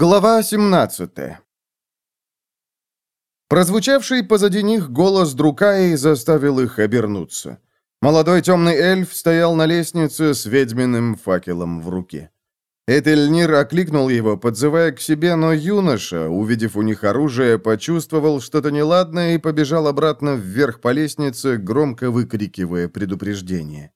Глава 17 Прозвучавший позади них голос Друкаи заставил их обернуться. Молодой темный эльф стоял на лестнице с ведьминым факелом в руке. Этельнир окликнул его, подзывая к себе, но юноша, увидев у них оружие, почувствовал что-то неладное и побежал обратно вверх по лестнице, громко выкрикивая предупреждение.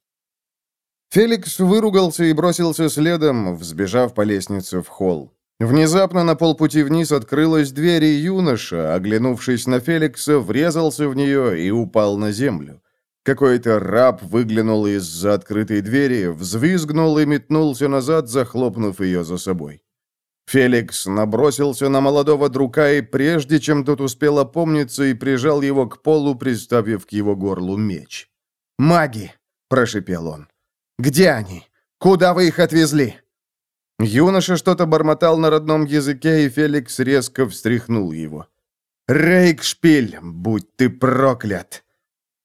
Феликс выругался и бросился следом, взбежав по лестнице в холл. Внезапно на полпути вниз открылась дверь, и юноша, оглянувшись на Феликса, врезался в нее и упал на землю. Какой-то раб выглянул из-за открытой двери, взвизгнул и метнулся назад, захлопнув ее за собой. Феликс набросился на молодого друга и, прежде чем тот успел опомниться, и прижал его к полу, приставив к его горлу меч. «Маги!» – прошипел он. «Где они? Куда вы их отвезли?» Юноша что-то бормотал на родном языке, и Феликс резко встряхнул его. «Рейкшпиль, будь ты проклят!»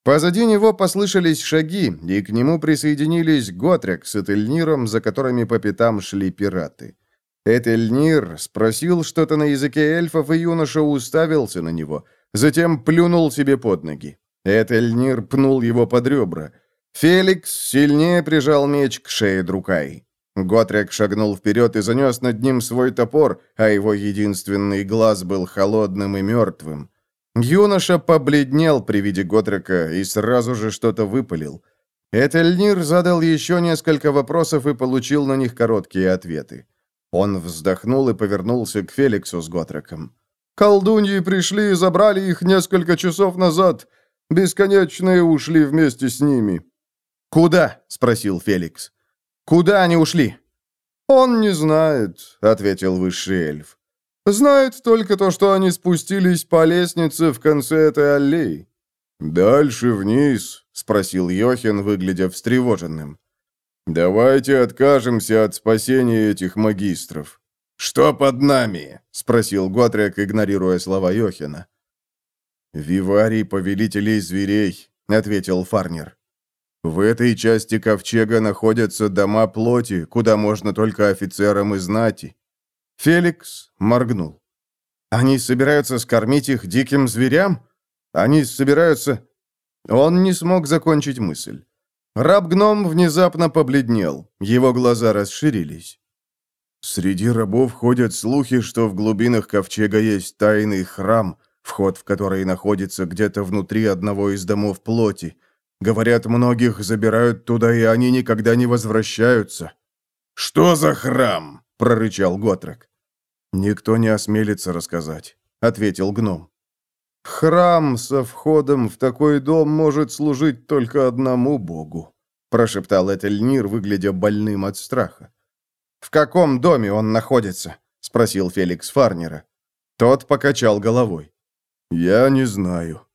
Позади него послышались шаги, и к нему присоединились Готрек с Этельниром, за которыми по пятам шли пираты. Этельнир спросил что-то на языке эльфов, и юноша уставился на него, затем плюнул себе под ноги. Этельнир пнул его под ребра. Феликс сильнее прижал меч к шее Друкай. Готрек шагнул вперед и занес над ним свой топор, а его единственный глаз был холодным и мертвым. Юноша побледнел при виде Готрека и сразу же что-то выпалил. Этельнир задал еще несколько вопросов и получил на них короткие ответы. Он вздохнул и повернулся к Феликсу с Готреком. «Колдуньи пришли и забрали их несколько часов назад. Бесконечные ушли вместе с ними». «Куда?» — спросил Феликс. Куда они ушли?» «Он не знает», — ответил высший эльф. «Знает только то, что они спустились по лестнице в конце этой аллеи». «Дальше вниз?» — спросил Йохин, выглядя встревоженным. «Давайте откажемся от спасения этих магистров». «Что под нами?» — спросил Готрек, игнорируя слова Йохина. «Виварий повелителей зверей», — ответил Фарнер. В этой части ковчега находятся дома плоти, куда можно только офицерам и знати. Феликс моргнул. Они собираются скормить их диким зверям? Они собираются... Он не смог закончить мысль. Раб-гном внезапно побледнел, его глаза расширились. Среди рабов ходят слухи, что в глубинах ковчега есть тайный храм, вход в который находится где-то внутри одного из домов плоти. Говорят, многих забирают туда, и они никогда не возвращаются». «Что за храм?» — прорычал Готрек. «Никто не осмелится рассказать», — ответил гном. «Храм со входом в такой дом может служить только одному богу», — прошептал Этельнир, выглядя больным от страха. «В каком доме он находится?» — спросил Феликс Фарнера. Тот покачал головой. «Я не знаю.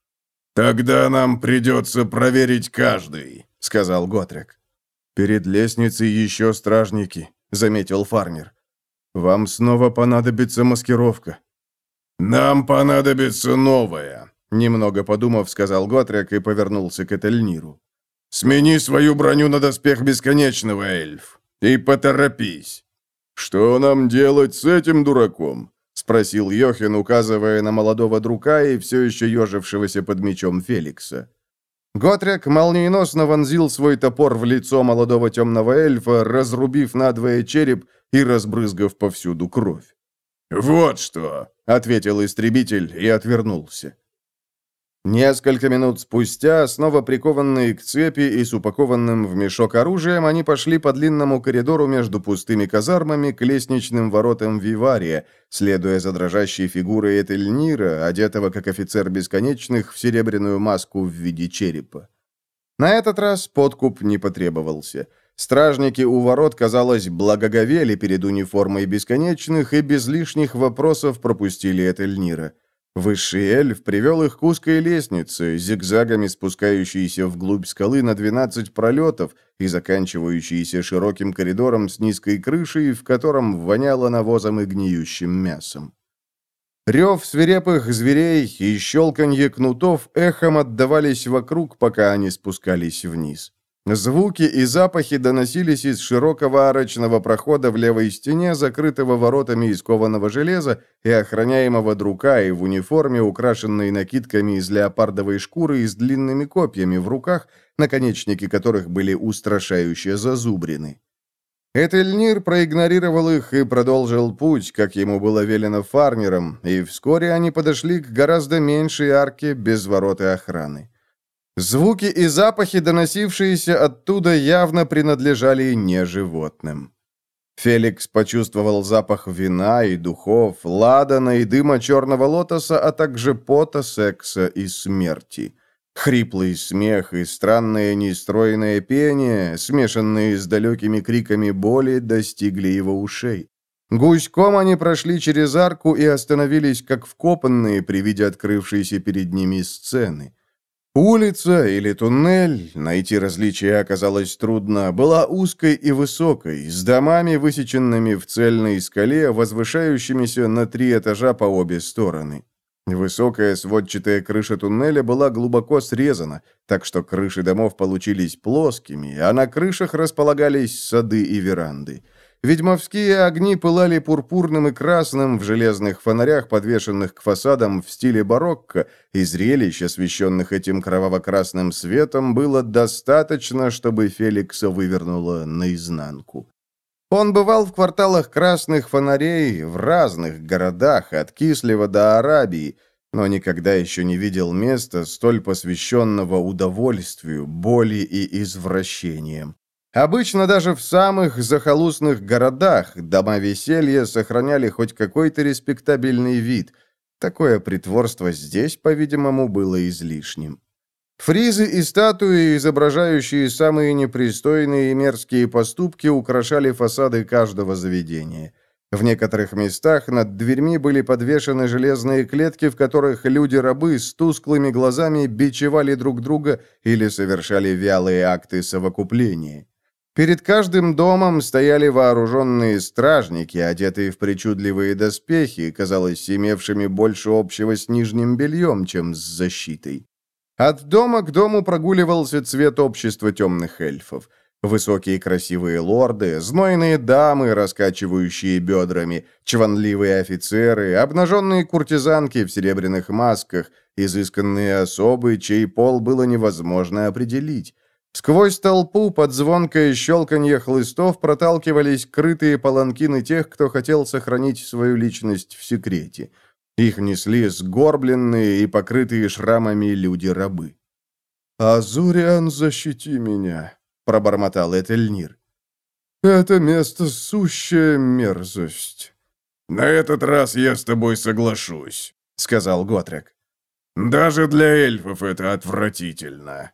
«Тогда нам придется проверить каждый», — сказал Готрек. «Перед лестницей еще стражники», — заметил Фарнер. «Вам снова понадобится маскировка». «Нам понадобится новая», — немного подумав, сказал Готрек и повернулся к Этельниру. «Смени свою броню на доспех Бесконечного, эльф, и поторопись». «Что нам делать с этим дураком?» — спросил Йохин, указывая на молодого друга и все еще ежившегося под мечом Феликса. Готрек молниеносно вонзил свой топор в лицо молодого темного эльфа, разрубив надвое череп и разбрызгав повсюду кровь. «Вот что!» — ответил истребитель и отвернулся. Несколько минут спустя, снова прикованные к цепи и с упакованным в мешок оружием, они пошли по длинному коридору между пустыми казармами к лестничным воротам Вивария, следуя за дрожащей фигурой Этельнира, одетого как офицер бесконечных, в серебряную маску в виде черепа. На этот раз подкуп не потребовался. Стражники у ворот, казалось, благоговели перед униформой бесконечных и без лишних вопросов пропустили Этельнира. Высший эльф привел их к узкой лестнице, зигзагами спускающейся вглубь скалы на 12 пролетов и заканчивающейся широким коридором с низкой крышей, в котором воняло навозом и гниющим мясом. Рев свирепых зверей и щелканье кнутов эхом отдавались вокруг, пока они спускались вниз. Звуки и запахи доносились из широкого арочного прохода в левой стене, закрытого воротами из кованого железа и охраняемого друкаи в униформе, украшенной накидками из леопардовой шкуры и с длинными копьями в руках, наконечники которых были устрашающе зазубрены. Этельнир проигнорировал их и продолжил путь, как ему было велено фарнером, и вскоре они подошли к гораздо меньшей арке без ворот и охраны. Звуки и запахи, доносившиеся оттуда, явно принадлежали не животным. Феликс почувствовал запах вина и духов, ладана и дыма черного лотоса, а также пота, секса и смерти. Хриплый смех и странное нестройное пение, смешанные с далекими криками боли, достигли его ушей. Гуськом они прошли через арку и остановились, как вкопанные при виде открывшейся перед ними сцены. Улица или туннель, найти различия оказалось трудно, была узкой и высокой, с домами, высеченными в цельной скале, возвышающимися на три этажа по обе стороны. Высокая сводчатая крыша туннеля была глубоко срезана, так что крыши домов получились плоскими, а на крышах располагались сады и веранды. Ведьмовские огни пылали пурпурным и красным в железных фонарях, подвешенных к фасадам в стиле барокко, и зрелищ, освещенных этим кроваво-красным светом, было достаточно, чтобы Феликса вывернуло наизнанку. Он бывал в кварталах красных фонарей в разных городах, от Кислева до Арабии, но никогда еще не видел места, столь посвященного удовольствию, боли и извращениям. Обычно даже в самых захолустных городах дома веселья сохраняли хоть какой-то респектабельный вид. Такое притворство здесь, по-видимому, было излишним. Фризы и статуи, изображающие самые непристойные и мерзкие поступки, украшали фасады каждого заведения. В некоторых местах над дверьми были подвешены железные клетки, в которых люди-рабы с тусклыми глазами бичевали друг друга или совершали вялые акты совокупления. Перед каждым домом стояли вооруженные стражники, одетые в причудливые доспехи, казалось, имевшими больше общего с нижним бельем, чем с защитой. От дома к дому прогуливался цвет общества темных эльфов. Высокие красивые лорды, знойные дамы, раскачивающие бедрами, чванливые офицеры, обнаженные куртизанки в серебряных масках, изысканные особы, чей пол было невозможно определить. Сквозь толпу под звонкое щелканье хлыстов проталкивались крытые паланкины тех, кто хотел сохранить свою личность в секрете. Их несли сгорбленные и покрытые шрамами люди-рабы. «Азуриан, защити меня», — пробормотал Этельнир. «Это место сущая мерзость». «На этот раз я с тобой соглашусь», — сказал Готрек. «Даже для эльфов это отвратительно».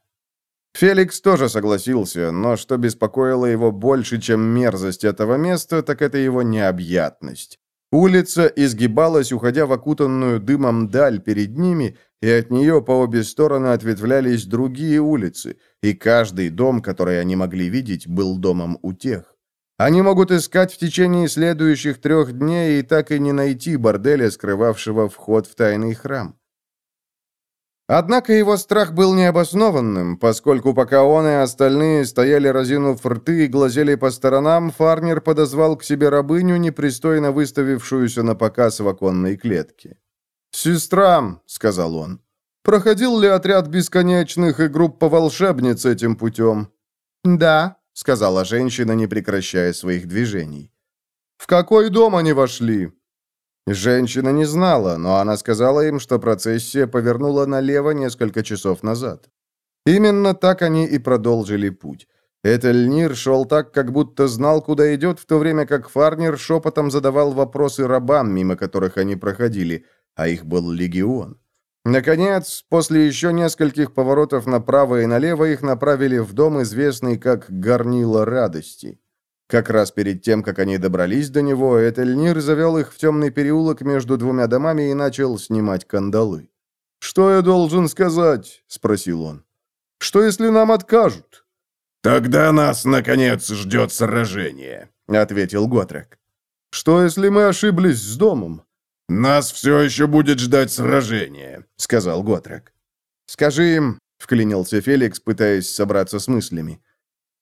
Феликс тоже согласился, но что беспокоило его больше, чем мерзость этого места, так это его необъятность. Улица изгибалась, уходя в окутанную дымом даль перед ними, и от нее по обе стороны ответвлялись другие улицы, и каждый дом, который они могли видеть, был домом у тех. Они могут искать в течение следующих трех дней и так и не найти борделя, скрывавшего вход в тайный храм. Однако его страх был необоснованным, поскольку пока он и остальные стояли разинув рты и глазели по сторонам, Фарнер подозвал к себе рабыню, непристойно выставившуюся на показ в оконной клетке. «Сестра», — сказал он, — «проходил ли отряд бесконечных и группа волшебниц этим путем?» «Да», — сказала женщина, не прекращая своих движений. «В какой дом они вошли?» Женщина не знала, но она сказала им, что процессия повернула налево несколько часов назад. Именно так они и продолжили путь. Этельнир шел так, как будто знал, куда идет, в то время как Фарнер шепотом задавал вопросы рабам, мимо которых они проходили, а их был легион. Наконец, после еще нескольких поворотов направо и налево, их направили в дом, известный как «Горнило радости». Как раз перед тем, как они добрались до него, Этельнир завел их в темный переулок между двумя домами и начал снимать кандалы. «Что я должен сказать?» — спросил он. «Что, если нам откажут?» «Тогда нас, наконец, ждет сражение», — ответил Готрек. «Что, если мы ошиблись с домом?» «Нас все еще будет ждать сражение», — сказал Готрек. «Скажи им», — вклинился Феликс, пытаясь собраться с мыслями,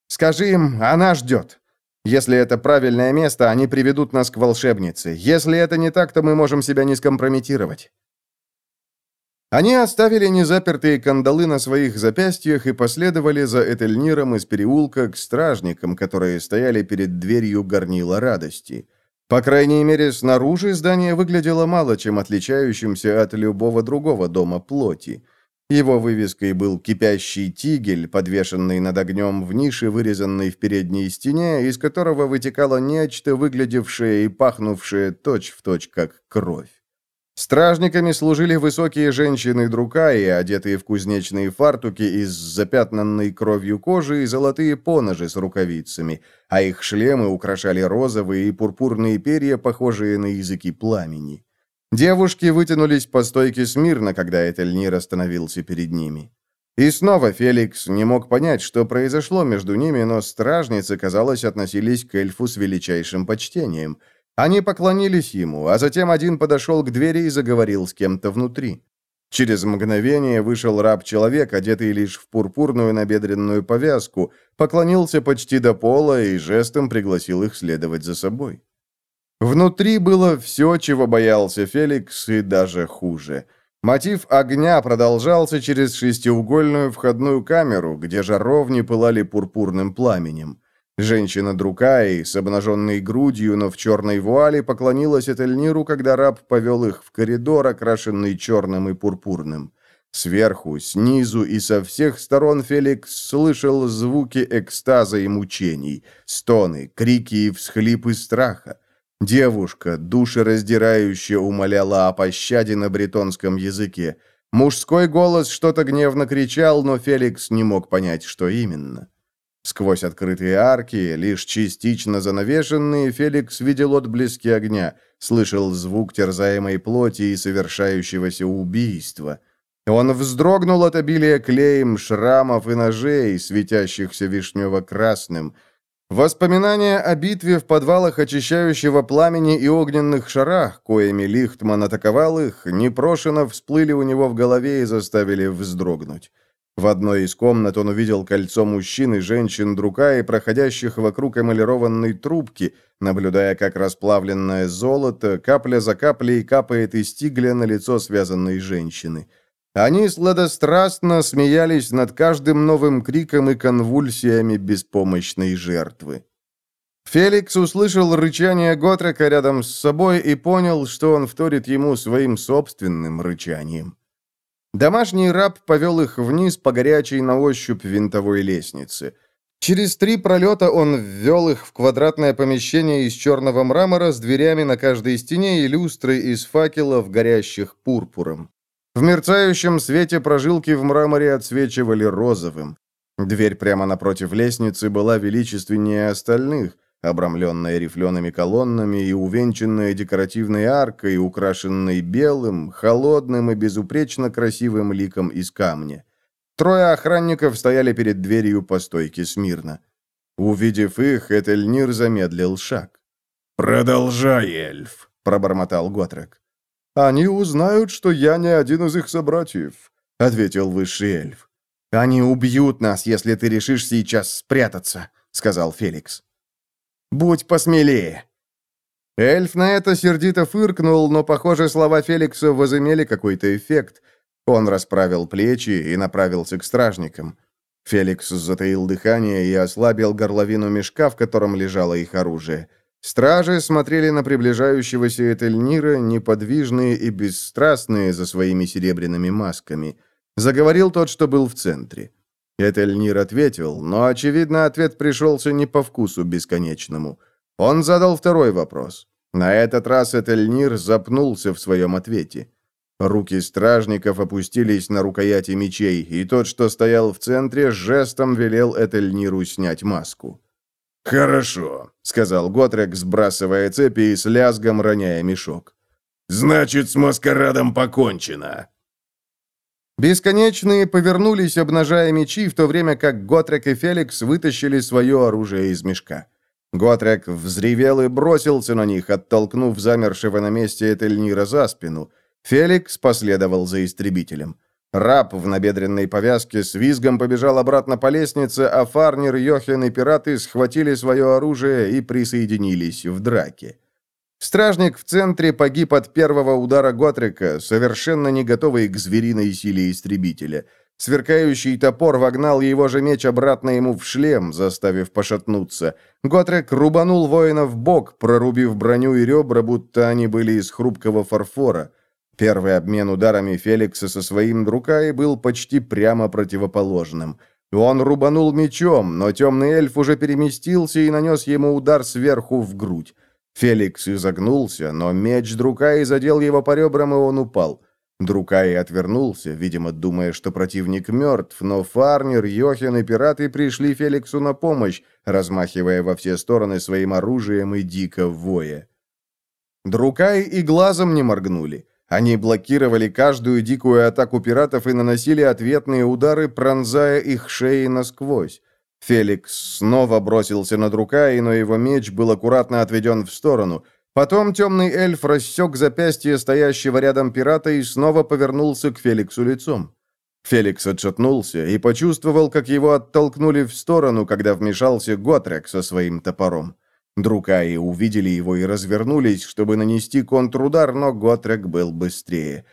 Скажи им, она ждет. Если это правильное место, они приведут нас к волшебнице. Если это не так, то мы можем себя не скомпрометировать». Они оставили незапертые кандалы на своих запястьях и последовали за Этельниром из переулка к стражникам, которые стояли перед дверью горнила радости. По крайней мере, снаружи здание выглядело мало чем отличающимся от любого другого дома плоти. Его вывеской был кипящий тигель, подвешенный над огнем в нише, вырезанной в передней стене, из которого вытекало нечто, выглядевшее и пахнувшее точь-в-точь, точь, как кровь. Стражниками служили высокие женщины-друкаи, одетые в кузнечные фартуки из запятнанной кровью кожи и золотые поножи с рукавицами, а их шлемы украшали розовые и пурпурные перья, похожие на языки пламени. Девушки вытянулись по стойке смирно, когда Этельнир остановился перед ними. И снова Феликс не мог понять, что произошло между ними, но стражницы, казалось, относились к эльфу с величайшим почтением – они поклонились ему, а затем один подошел к двери и заговорил с кем-то внутри. Через мгновение вышел раб-человек, одетый лишь в пурпурную набедренную повязку, поклонился почти до пола и жестом пригласил их следовать за собой. Внутри было все, чего боялся Феликс, и даже хуже. Мотив огня продолжался через шестиугольную входную камеру, где жаровни пылали пурпурным пламенем. Женщина Друкаи с обнаженной грудью, но в черной вуале, поклонилась Этельниру, когда раб повел их в коридор, окрашенный черным и пурпурным. Сверху, снизу и со всех сторон Феликс слышал звуки экстаза и мучений, стоны, крики и всхлипы страха. Девушка, душераздирающе умоляла о пощаде на бретонском языке. Мужской голос что-то гневно кричал, но Феликс не мог понять, что именно. Сквозь открытые арки, лишь частично занавешенные, Феликс видел отблески огня, слышал звук терзаемой плоти и совершающегося убийства. Он вздрогнул от обилия клеем, шрамов и ножей, светящихся вишнево-красным. Воспоминания о битве в подвалах очищающего пламени и огненных шарах, коими Лихтман атаковал их, непрошено всплыли у него в голове и заставили вздрогнуть. В одной из комнат он увидел кольцо мужчин и женщин друга и проходящих вокруг эмалированной трубки, наблюдая, как расплавленное золото капля за каплей капает из тигля на лицо связанной женщины. Они сладострастно смеялись над каждым новым криком и конвульсиями беспомощной жертвы. Феликс услышал рычание Готрека рядом с собой и понял, что он вторит ему своим собственным рычанием. Домашний раб повел их вниз по горячей на ощупь винтовой лестнице. Через три пролета он ввел их в квадратное помещение из черного мрамора с дверями на каждой стене и люстрой из факелов, горящих пурпуром. В мерцающем свете прожилки в мраморе отсвечивали розовым. Дверь прямо напротив лестницы была величественнее остальных, обрамленная рифлеными колоннами и увенчанная декоративной аркой, украшенной белым, холодным и безупречно красивым ликом из камня. Трое охранников стояли перед дверью по стойке смирно. Увидев их, Этельнир замедлил шаг. «Продолжай, эльф», — пробормотал Готрек. «Они узнают, что я не один из их собратьев», — ответил высший эльф. «Они убьют нас, если ты решишь сейчас спрятаться», — сказал Феликс. Будь посмелее!» Эльф на это сердито фыркнул, но, похоже, слова Феликса возымели какой-то эффект. Он расправил плечи и направился к стражникам. Феликс затаил дыхание и ослабил горловину мешка, в котором лежало их оружие. Стражи смотрели на приближающегося Этельнира, неподвижные и бесстрастные за своими серебряными масками. Заговорил тот, что был в центре. Этельнир ответил, но, очевидно, ответ пришелся не по вкусу бесконечному. Он задал второй вопрос. На этот раз Этельнир запнулся в своем ответе. Руки стражников опустились на рукояти мечей, и тот, что стоял в центре, жестом велел Этельниру снять маску. «Хорошо», — сказал Готрек, сбрасывая цепи и с лязгом роняя мешок. «Значит, с маскарадом покончено». Бесконечные повернулись, обнажая мечи, в то время как Готрек и Феликс вытащили свое оружие из мешка. Готрек взревел и бросился на них, оттолкнув замершего на месте Этельнира за спину. Феликс последовал за истребителем. Раб в набедренной повязке с визгом побежал обратно по лестнице, а Фарнер, Йохен и пираты схватили свое оружие и присоединились в драке. Стражник в центре погиб от первого удара Готрика, совершенно не готовый к звериной силе истребителя. Сверкающий топор вогнал его же меч обратно ему в шлем, заставив пошатнуться. Готрек рубанул воина в бок, прорубив броню и ребра, будто они были из хрупкого фарфора. Первый обмен ударами Феликса со своим Друкай был почти прямо противоположным. Он рубанул мечом, но темный эльф уже переместился и нанес ему удар сверху в грудь. Феликс изогнулся, но меч Друкаи задел его по ребрам, и он упал. Друкаи отвернулся, видимо, думая, что противник мертв, но Фарнер, Йохен и пираты пришли Феликсу на помощь, размахивая во все стороны своим оружием и дико воя. Друкаи и глазом не моргнули. Они блокировали каждую дикую атаку пиратов и наносили ответные удары, пронзая их шеи насквозь. Феликс снова бросился на Друкаи, но его меч был аккуратно отведен в сторону. Потом темный эльф рассек запястье стоящего рядом пирата и снова повернулся к Феликсу лицом. Феликс отшатнулся и почувствовал, как его оттолкнули в сторону, когда вмешался Готрек со своим топором. Друкаи увидели его и развернулись, чтобы нанести контрудар, но Готрек был быстрее.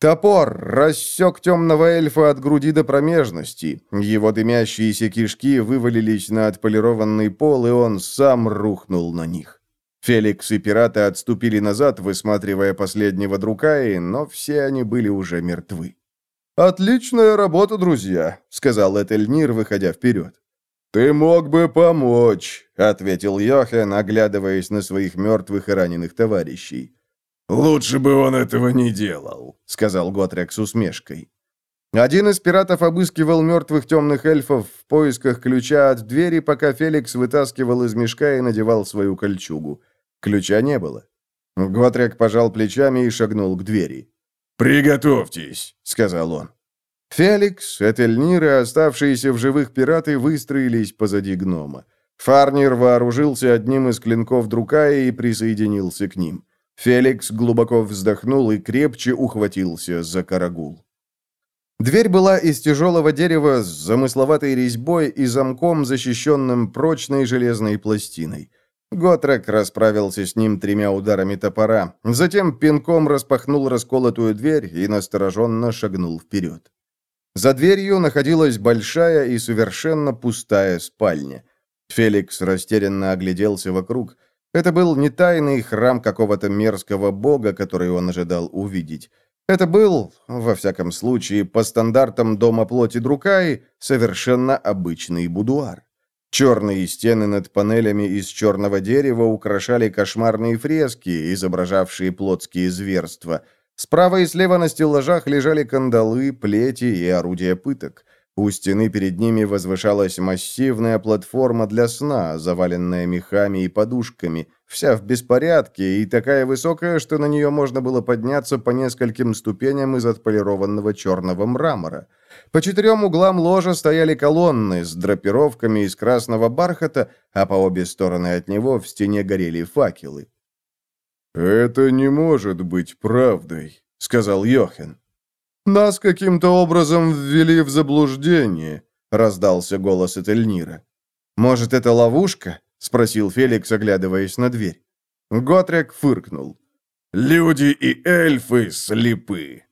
Топор рассек темного эльфа от груди до промежности. Его дымящиеся кишки вывалились на отполированный пол, и он сам рухнул на них. Феликс и пираты отступили назад, высматривая последнего Друкаи, но все они были уже мертвы. «Отличная работа, друзья», — сказал Этельнир, выходя вперед. «Ты мог бы помочь», — ответил Йохен, оглядываясь на своих мертвых и раненых товарищей. «Лучше бы он этого не делал», — сказал Готрек с усмешкой. Один из пиратов обыскивал мертвых темных эльфов в поисках ключа от двери, пока Феликс вытаскивал из мешка и надевал свою кольчугу. Ключа не было. Готрек пожал плечами и шагнул к двери. «Приготовьтесь», — сказал он. Феликс, Этельнир и оставшиеся в живых пираты выстроились позади гнома. Фарнир вооружился одним из клинков Друкая и присоединился к ним. Феликс глубоко вздохнул и крепче ухватился за карагул. Дверь была из тяжелого дерева с замысловатой резьбой и замком, защищенным прочной железной пластиной. Готрек расправился с ним тремя ударами топора, затем пинком распахнул расколотую дверь и настороженно шагнул вперед. За дверью находилась большая и совершенно пустая спальня. Феликс растерянно огляделся вокруг – это был не тайный храм какого-то мерзкого бога, который он ожидал увидеть. Это был, во всяком случае, по стандартам дома плоти Друкаи, совершенно обычный будуар. Черные стены над панелями из черного дерева украшали кошмарные фрески, изображавшие плотские зверства. Справа и слева на стеллажах лежали кандалы, плети и орудия пыток. У стены перед ними возвышалась массивная платформа для сна, заваленная мехами и подушками, вся в беспорядке и такая высокая, что на нее можно было подняться по нескольким ступеням из отполированного черного мрамора. По четырем углам ложа стояли колонны с драпировками из красного бархата, а по обе стороны от него в стене горели факелы. «Это не может быть правдой», — сказал Йохен. «Нас каким-то образом ввели в заблуждение», — раздался голос Этельнира. «Может, это ловушка?» — спросил Феликс, оглядываясь на дверь. Готрек фыркнул. «Люди и эльфы слепы».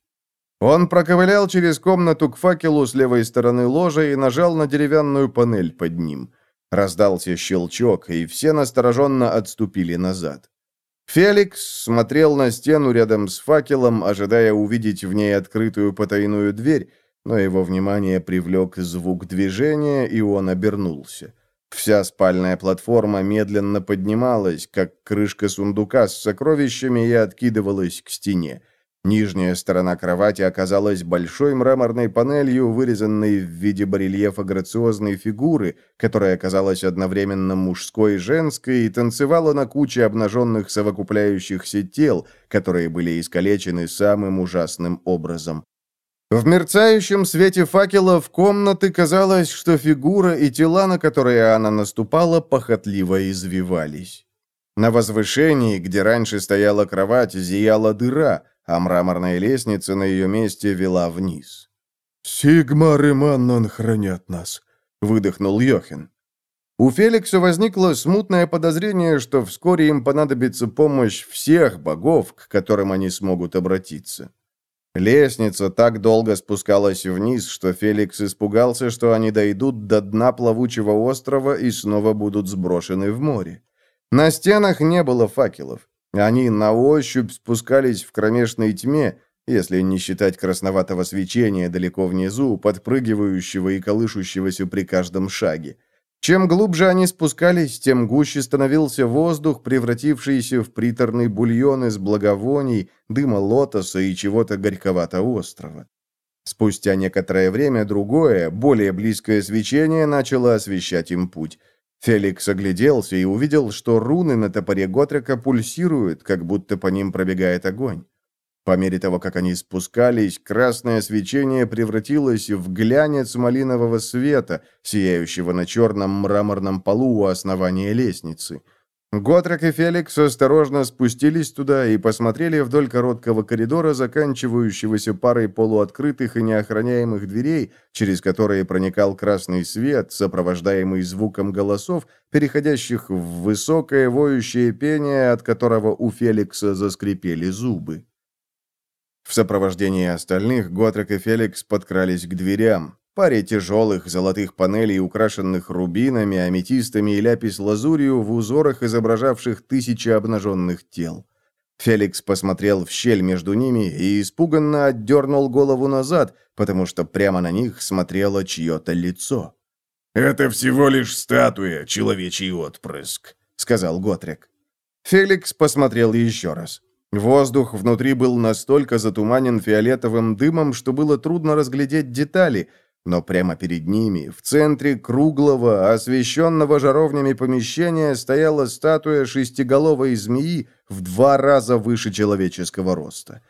Он проковылял через комнату к факелу с левой стороны ложа и нажал на деревянную панель под ним. Раздался щелчок, и все настороженно отступили назад. Феликс смотрел на стену рядом с факелом, ожидая увидеть в ней открытую потайную дверь, но его внимание привлек звук движения, и он обернулся. Вся спальная платформа медленно поднималась, как крышка сундука с сокровищами, и откидывалась к стене. Нижняя сторона кровати оказалась большой мраморной панелью, вырезанной в виде барельефа грациозной фигуры, которая казалась одновременно мужской и женской и танцевала на куче обнаженных совокупляющихся тел, которые были искалечены самым ужасным образом. В мерцающем свете факелов комнаты казалось, что фигура и тела, на которые она наступала, похотливо извивались. На возвышении, где раньше стояла кровать, зияла дыра – а мраморная лестница на ее месте вела вниз. «Сигмар и Маннон хранят нас», — выдохнул Йохин. У Феликса возникло смутное подозрение, что вскоре им понадобится помощь всех богов, к которым они смогут обратиться. Лестница так долго спускалась вниз, что Феликс испугался, что они дойдут до дна плавучего острова и снова будут сброшены в море. На стенах не было факелов. Они на ощупь спускались в кромешной тьме, если не считать красноватого свечения далеко внизу, подпрыгивающего и колышущегося при каждом шаге. Чем глубже они спускались, тем гуще становился воздух, превратившийся в приторный бульон из благовоний, дыма лотоса и чего-то горьковато-острого. Спустя некоторое время другое, более близкое свечение начало освещать им путь. Феликс огляделся и увидел, что руны на топоре Готрека пульсируют, как будто по ним пробегает огонь. По мере того, как они спускались, красное свечение превратилось в глянец малинового света, сияющего на черном мраморном полу у основания лестницы. Готрек и Феликс осторожно спустились туда и посмотрели вдоль короткого коридора, заканчивающегося парой полуоткрытых и неохраняемых дверей, через которые проникал красный свет, сопровождаемый звуком голосов, переходящих в высокое воющее пение, от которого у Феликса заскрипели зубы. В сопровождении остальных Готрек и Феликс подкрались к дверям. Паре тяжелых золотых панелей, украшенных рубинами, аметистами и ляпис-лазурью в узорах, изображавших тысячи обнаженных тел. Феликс посмотрел в щель между ними и испуганно отдернул голову назад, потому что прямо на них смотрело чье-то лицо. «Это всего лишь статуя, человечий отпрыск», — сказал Готрек. Феликс посмотрел еще раз. Воздух внутри был настолько затуманен фиолетовым дымом, что было трудно разглядеть детали, но прямо перед ними, в центре круглого, освещенного жаровнями помещения, стояла статуя шестиголовой змеи в два раза выше человеческого роста.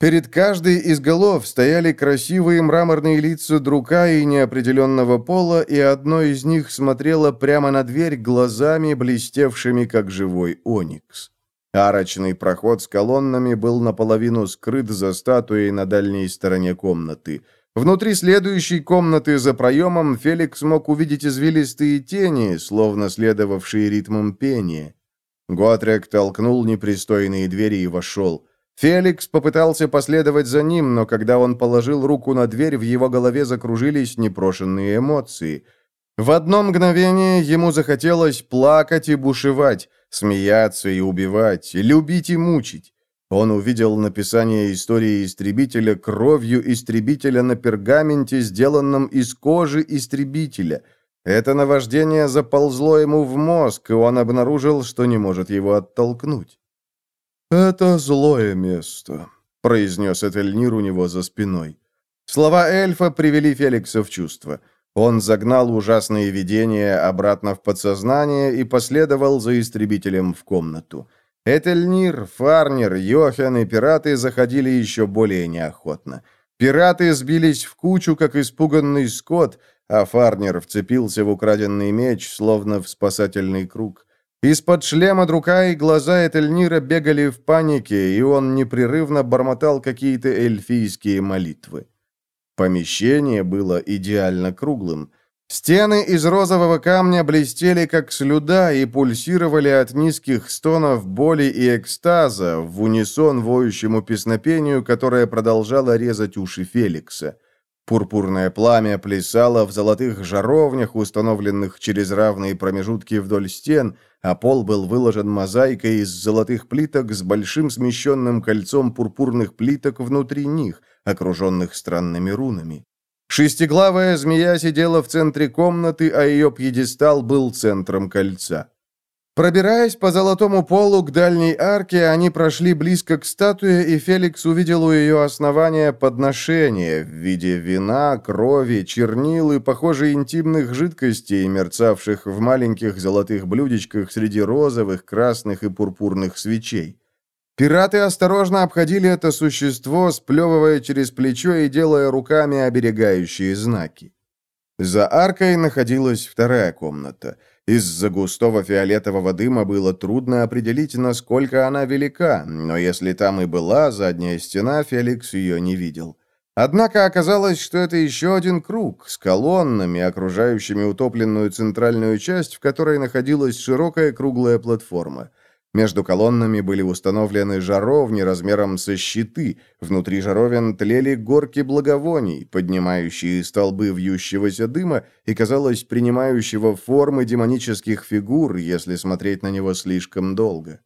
Перед каждой из голов стояли красивые мраморные лица друка и неопределенного пола, и одно из них смотрело прямо на дверь глазами, блестевшими, как живой оникс. Арочный проход с колоннами был наполовину скрыт за статуей на дальней стороне комнаты. Внутри следующей комнаты за проемом Феликс мог увидеть извилистые тени, словно следовавшие ритмом пения. Готрек толкнул непристойные двери и вошел. Феликс попытался последовать за ним, но когда он положил руку на дверь, в его голове закружились непрошенные эмоции. В одно мгновение ему захотелось плакать и бушевать, смеяться и убивать, любить и мучить. Он увидел написание истории истребителя кровью истребителя на пергаменте, сделанном из кожи истребителя. Это наваждение заползло ему в мозг, и он обнаружил, что не может его оттолкнуть. «Это злое место», — произнес Этельнир у него за спиной. Слова эльфа привели Феликса в чувство — он загнал ужасные видения обратно в подсознание и последовал за истребителем в комнату. Этельнир, Фарнер, Йохен и пираты заходили еще более неохотно. Пираты сбились в кучу, как испуганный скот, а Фарнер вцепился в украденный меч, словно в спасательный круг. Из-под шлема друка и глаза Этельнира бегали в панике, и он непрерывно бормотал какие-то эльфийские молитвы. Помещение было идеально круглым. Стены из розового камня блестели, как слюда, и пульсировали от низких стонов боли и экстаза в унисон воющему песнопению, которое продолжало резать уши Феликса. Пурпурное пламя плясало в золотых жаровнях, установленных через равные промежутки вдоль стен, а пол был выложен мозаикой из золотых плиток с большим смещенным кольцом пурпурных плиток внутри них – окруженных странными рунами. Шестиглавая змея сидела в центре комнаты, а ее пьедестал был центром кольца. Пробираясь по золотому полу к дальней арке, они прошли близко к статуе, и Феликс увидел у ее основания подношение в виде вина, крови, чернил и, похоже, интимных жидкостей, мерцавших в маленьких золотых блюдечках среди розовых, красных и пурпурных свечей. Пираты осторожно обходили это существо, сплевывая через плечо и делая руками оберегающие знаки. За аркой находилась вторая комната. Из-за густого фиолетового дыма было трудно определить, насколько она велика, но если там и была задняя стена, Феликс ее не видел. Однако оказалось, что это еще один круг с колоннами, окружающими утопленную центральную часть, в которой находилась широкая круглая платформа. Между колоннами были установлены жаровни размером со щиты. Внутри жаровин тлели горки благовоний, поднимающие столбы вьющегося дыма и, казалось, принимающего формы демонических фигур, если смотреть на него слишком долго.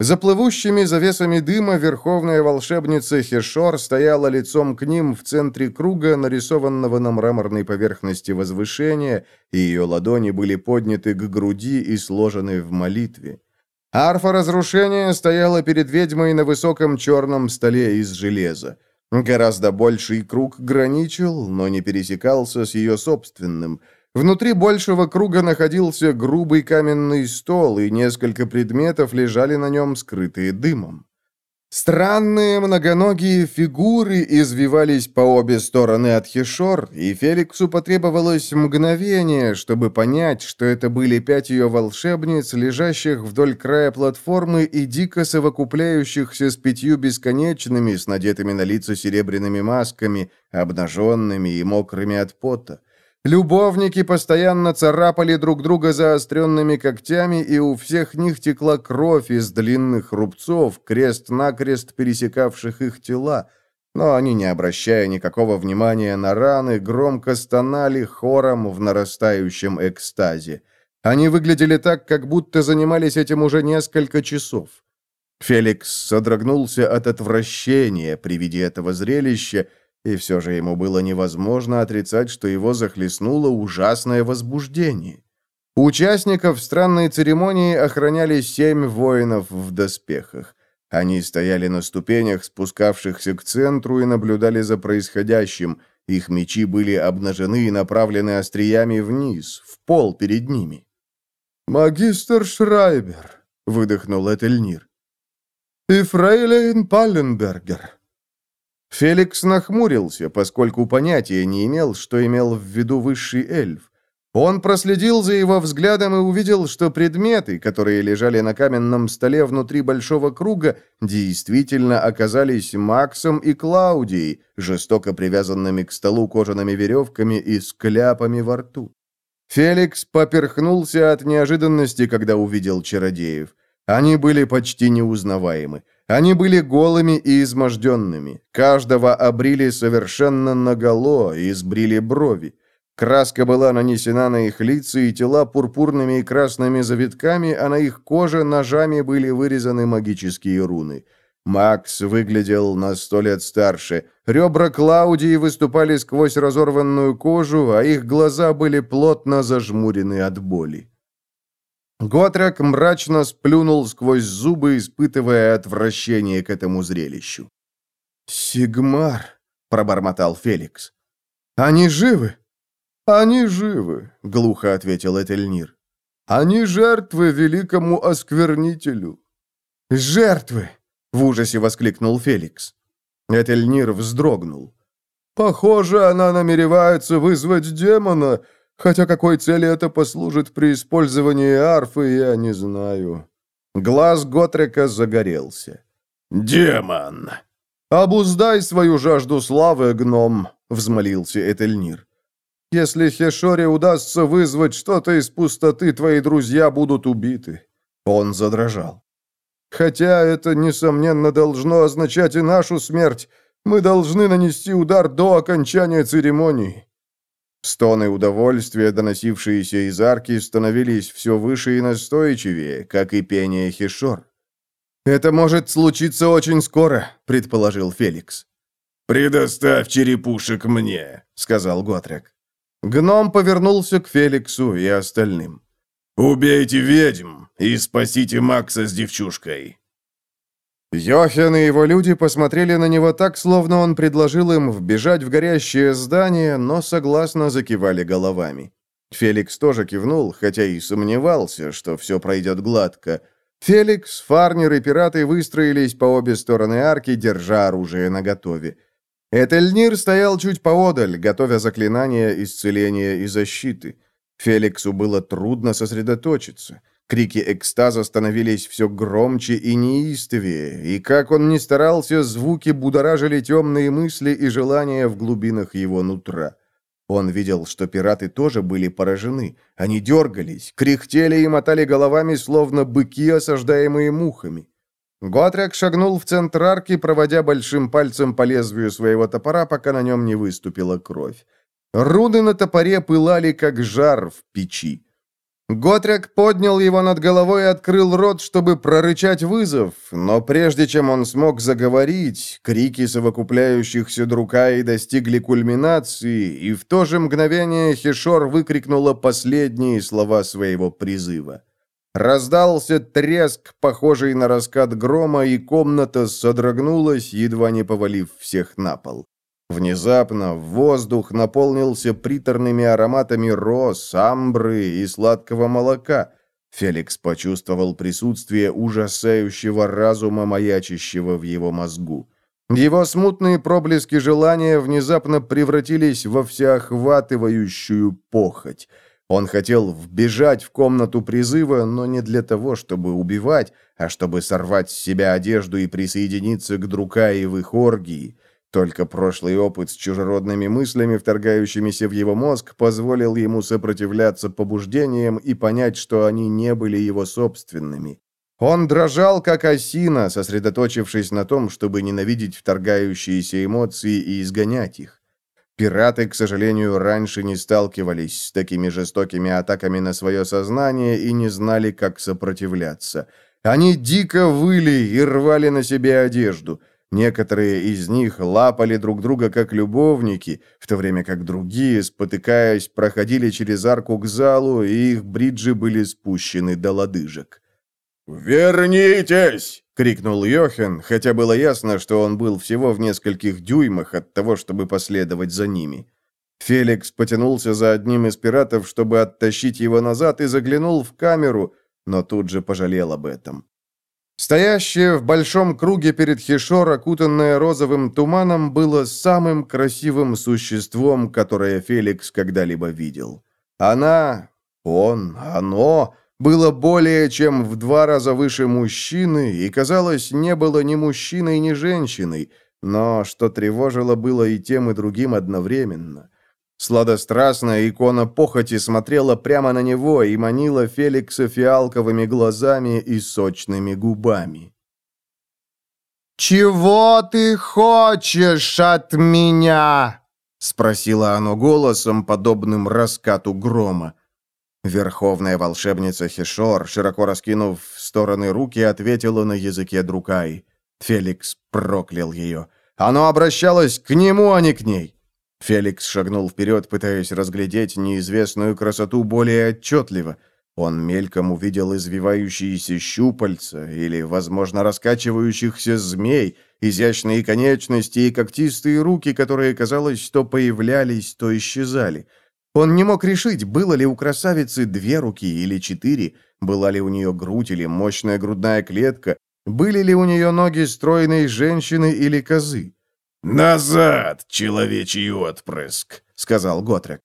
За плывущими завесами дыма верховная волшебница Хешор стояла лицом к ним в центре круга, нарисованного на мраморной поверхности возвышения, и ее ладони были подняты к груди и сложены в молитве. Арфа разрушения стояла перед ведьмой на высоком черном столе из железа. Гораздо больший круг граничил, но не пересекался с ее собственным – Внутри большего круга находился грубый каменный стол, и несколько предметов лежали на нем, скрытые дымом. Странные многоногие фигуры извивались по обе стороны от Хишор, и Феликсу потребовалось мгновение, чтобы понять, что это были пять ее волшебниц, лежащих вдоль края платформы и дико совокупляющихся с пятью бесконечными, с надетыми на лица серебряными масками, обнаженными и мокрыми от пота. Любовники постоянно царапали друг друга заостренными когтями, и у всех них текла кровь из длинных рубцов, крест-накрест пересекавших их тела. Но они, не обращая никакого внимания на раны, громко стонали хором в нарастающем экстазе. Они выглядели так, как будто занимались этим уже несколько часов. Феликс содрогнулся от отвращения при виде этого зрелища, и все же ему было невозможно отрицать, что его захлестнуло ужасное возбуждение. Участников странной церемонии охраняли семь воинов в доспехах. Они стояли на ступенях, спускавшихся к центру, и наблюдали за происходящим. Их мечи были обнажены и направлены остриями вниз, в пол перед ними. «Магистр Шрайбер», — выдохнул Этельнир. «И фрейлейн Палленбергер», Феликс нахмурился, поскольку понятия не имел, что имел в виду высший эльф. Он проследил за его взглядом и увидел, что предметы, которые лежали на каменном столе внутри большого круга, действительно оказались Максом и Клаудией, жестоко привязанными к столу кожаными веревками и с кляпами во рту. Феликс поперхнулся от неожиданности, когда увидел чародеев. Они были почти неузнаваемы. Они были голыми и изможденными. Каждого обрили совершенно наголо и сбрили брови. Краска была нанесена на их лица и тела пурпурными и красными завитками, а на их коже ножами были вырезаны магические руны. Макс выглядел на сто лет старше. Ребра Клаудии выступали сквозь разорванную кожу, а их глаза были плотно зажмурены от боли. Готрек мрачно сплюнул сквозь зубы, испытывая отвращение к этому зрелищу. «Сигмар», — пробормотал Феликс. «Они живы?» «Они живы», — глухо ответил Этельнир. «Они жертвы великому осквернителю». «Жертвы!» — в ужасе воскликнул Феликс. Этельнир вздрогнул. «Похоже, она намеревается вызвать демона, Хотя какой цели это послужит при использовании арфы, я не знаю. Глаз Готрека загорелся. «Демон!» «Обуздай свою жажду славы, гном!» — взмолился Этельнир. «Если Хешоре удастся вызвать что-то из пустоты, твои друзья будут убиты». Он задрожал. «Хотя это, несомненно, должно означать и нашу смерть. Мы должны нанести удар до окончания церемонии». Стоны удовольствия, доносившиеся из арки, становились все выше и настойчивее, как и пение Хишор. «Это может случиться очень скоро», — предположил Феликс. «Предоставь черепушек мне», — сказал Готрек. Гном повернулся к Феликсу и остальным. «Убейте ведьм и спасите Макса с девчушкой». Йохен и его люди посмотрели на него так, словно он предложил им вбежать в горящее здание, но согласно закивали головами. Феликс тоже кивнул, хотя и сомневался, что все пройдет гладко. Феликс, Фарнер и пираты выстроились по обе стороны арки, держа оружие наготове. Этельнир стоял чуть поодаль, готовя заклинания исцеления и защиты. Феликсу было трудно сосредоточиться. Крики экстаза становились все громче и неистовее, и как он ни старался, звуки будоражили темные мысли и желания в глубинах его нутра. Он видел, что пираты тоже были поражены. Они дергались, кряхтели и мотали головами, словно быки, осаждаемые мухами. Готрек шагнул в центр арки, проводя большим пальцем по лезвию своего топора, пока на нем не выступила кровь. Руны на топоре пылали, как жар в печи. Готрек поднял его над головой и открыл рот, чтобы прорычать вызов, но прежде чем он смог заговорить, крики совокупляющихся друкаи достигли кульминации, и в то же мгновение Хишор выкрикнула последние слова своего призыва. Раздался треск, похожий на раскат грома, и комната содрогнулась, едва не повалив всех на пол. Внезапно воздух наполнился приторными ароматами роз, амбры и сладкого молока. Феликс почувствовал присутствие ужасающего разума, маячащего в его мозгу. Его смутные проблески желания внезапно превратились во всеохватывающую похоть. Он хотел вбежать в комнату призыва, но не для того, чтобы убивать, а чтобы сорвать с себя одежду и присоединиться к Друкаевых оргии. Только прошлый опыт с чужеродными мыслями, вторгающимися в его мозг, позволил ему сопротивляться побуждениям и понять, что они не были его собственными. Он дрожал, как осина, сосредоточившись на том, чтобы ненавидеть вторгающиеся эмоции и изгонять их. Пираты, к сожалению, раньше не сталкивались с такими жестокими атаками на свое сознание и не знали, как сопротивляться. Они дико выли и рвали на себе одежду – Некоторые из них лапали друг друга как любовники, в то время как другие, спотыкаясь, проходили через арку к залу, и их бриджи были спущены до лодыжек. «Вернитесь!» — крикнул Йохен, хотя было ясно, что он был всего в нескольких дюймах от того, чтобы последовать за ними. Феликс потянулся за одним из пиратов, чтобы оттащить его назад, и заглянул в камеру, но тут же пожалел об этом. Стоящее в большом круге перед Хишор, окутанное розовым туманом, было самым красивым существом, которое Феликс когда-либо видел. Она, он, оно было более чем в два раза выше мужчины и, казалось, не было ни мужчиной, ни женщиной, но что тревожило было и тем, и другим одновременно. Сладострастная икона похоти смотрела прямо на него и манила Феликса фиалковыми глазами и сочными губами. «Чего ты хочешь от меня?» — спросило оно голосом, подобным раскату грома. Верховная волшебница Хишор, широко раскинув в стороны руки, ответила на языке Друкай. Феликс проклял ее. Оно обращалось к нему, а не к ней. Феликс шагнул вперед, пытаясь разглядеть неизвестную красоту более отчетливо. Он мельком увидел извивающиеся щупальца или, возможно, раскачивающихся змей, изящные конечности и когтистые руки, которые, казалось, то появлялись, то исчезали. Он не мог решить, было ли у красавицы две руки или четыре, была ли у нее грудь или мощная грудная клетка, были ли у нее ноги стройной женщины или козы. «Назад, человечий отпрыск!» — сказал Готрек.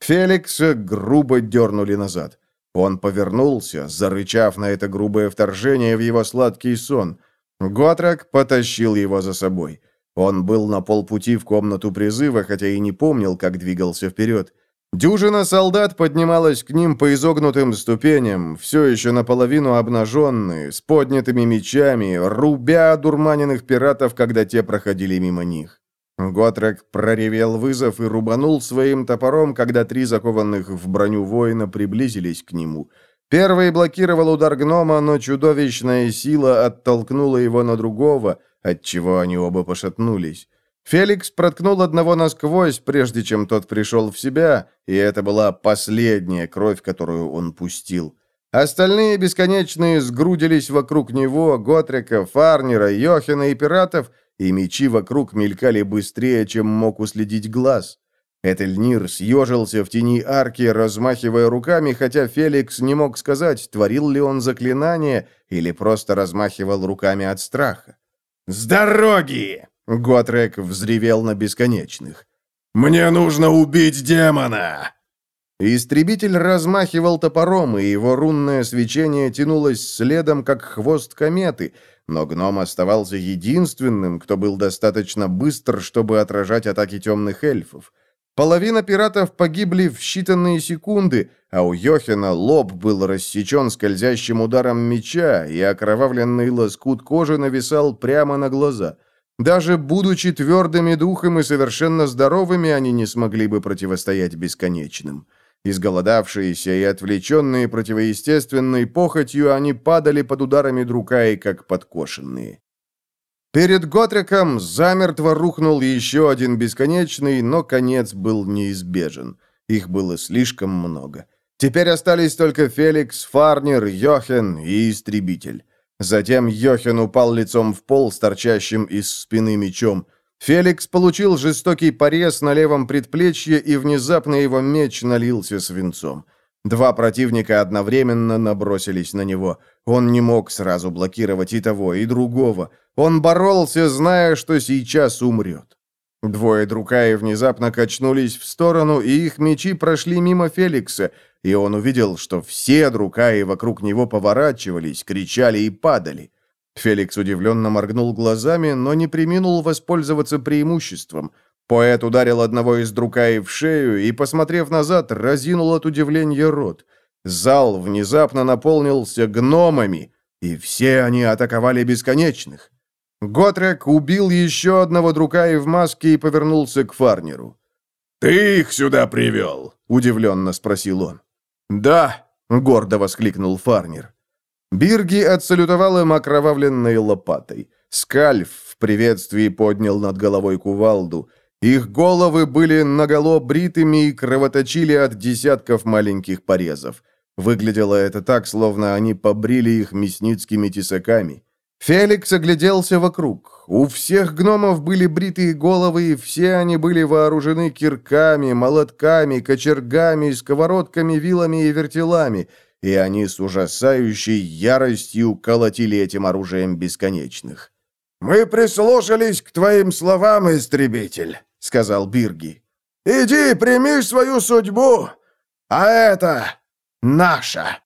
Феликса грубо дернули назад. Он повернулся, зарычав на это грубое вторжение в его сладкий сон. Готрек потащил его за собой. Он был на полпути в комнату призыва, хотя и не помнил, как двигался вперед. Дюжина солдат поднималась к ним по изогнутым ступеням, все еще наполовину обнаженные, с поднятыми мечами, рубя дурманенных пиратов, когда те проходили мимо них. Готрек проревел вызов и рубанул своим топором, когда три закованных в броню воина приблизились к нему. Первый блокировал удар гнома, но чудовищная сила оттолкнула его на другого, отчего они оба пошатнулись. Феликс проткнул одного насквозь, прежде чем тот пришел в себя, и это была последняя кровь, которую он пустил. Остальные бесконечные сгрудились вокруг него, Готрика, Фарнера, Йохина и пиратов, и мечи вокруг мелькали быстрее, чем мог уследить глаз. Этельнир съежился в тени арки, размахивая руками, хотя Феликс не мог сказать, творил ли он заклинание или просто размахивал руками от страха. «С дороги!» Готрек взревел на бесконечных. «Мне нужно убить демона!» Истребитель размахивал топором, и его рунное свечение тянулось следом, как хвост кометы, но гном оставался единственным, кто был достаточно быстр, чтобы отражать атаки темных эльфов. Половина пиратов погибли в считанные секунды, а у Йохена лоб был рассечен скользящим ударом меча, и окровавленный лоскут кожи нависал прямо на глаза. Даже будучи твердыми духом и совершенно здоровыми, они не смогли бы противостоять бесконечным. Изголодавшиеся и отвлеченные противоестественной похотью, они падали под ударами Друкаи, как подкошенные. Перед Готриком замертво рухнул еще один бесконечный, но конец был неизбежен. Их было слишком много. Теперь остались только Феликс, Фарнер, Йохен и Истребитель. Затем Йохен упал лицом в пол с торчащим из спины мечом – Феликс получил жестокий порез на левом предплечье, и внезапно его меч налился свинцом. Два противника одновременно набросились на него. Он не мог сразу блокировать и того, и другого. Он боролся, зная, что сейчас умрет. Двое друкаи внезапно качнулись в сторону, и их мечи прошли мимо Феликса, и он увидел, что все друкаи вокруг него поворачивались, кричали и падали. Феликс удивленно моргнул глазами, но не приминул воспользоваться преимуществом. Поэт ударил одного из друкаев в шею и, посмотрев назад, разинул от удивления рот. Зал внезапно наполнился гномами, и все они атаковали бесконечных. Готрек убил еще одного друкая в маске и повернулся к Фарнеру. «Ты их сюда привел?» — удивленно спросил он. «Да», — гордо воскликнул Фарнер. Бирги отсалютовал им окровавленной лопатой. Скальф в приветствии поднял над головой кувалду. Их головы были наголо бритыми и кровоточили от десятков маленьких порезов. Выглядело это так, словно они побрили их мясницкими тесаками. Феликс огляделся вокруг. У всех гномов были бритые головы, и все они были вооружены кирками, молотками, кочергами, сковородками, вилами и вертелами — и они с ужасающей яростью колотили этим оружием бесконечных. «Мы прислушались к твоим словам, истребитель», — сказал Бирги. «Иди, прими свою судьбу, а это наша».